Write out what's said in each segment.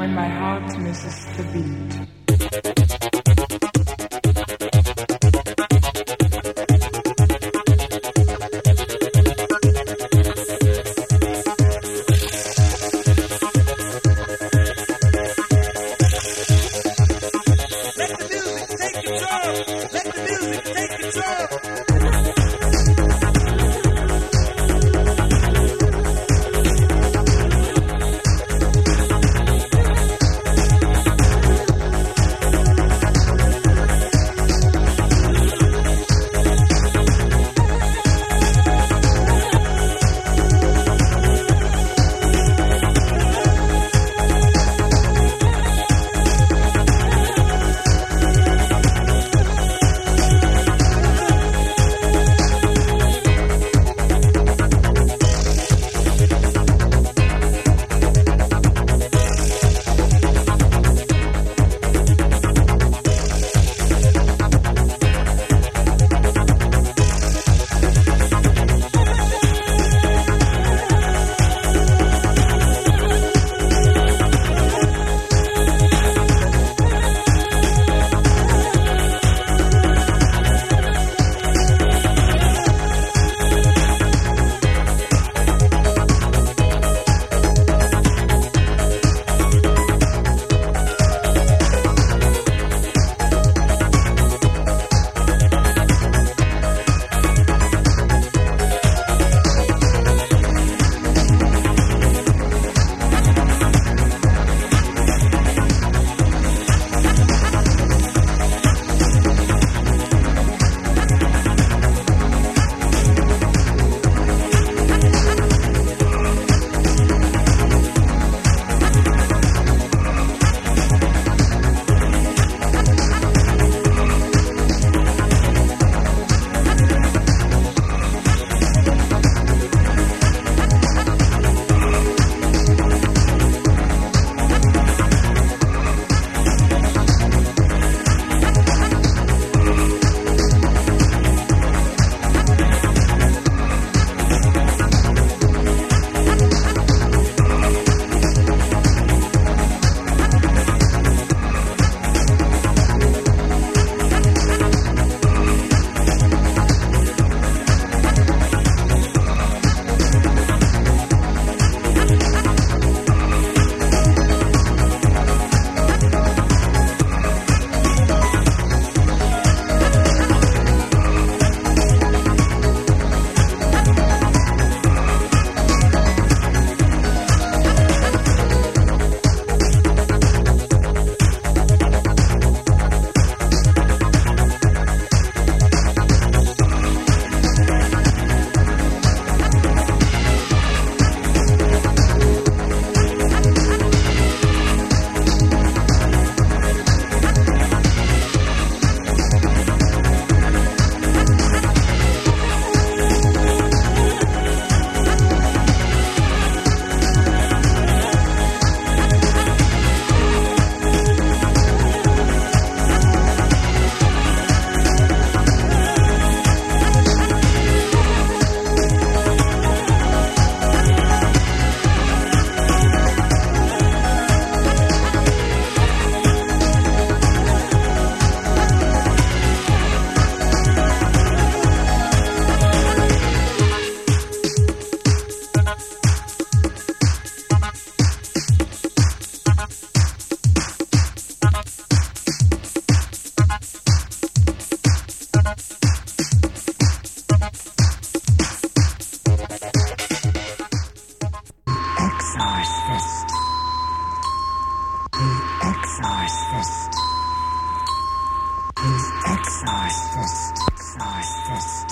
when my heart misses the beat. Exorcist. Exorcist. Exorcist.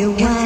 You won.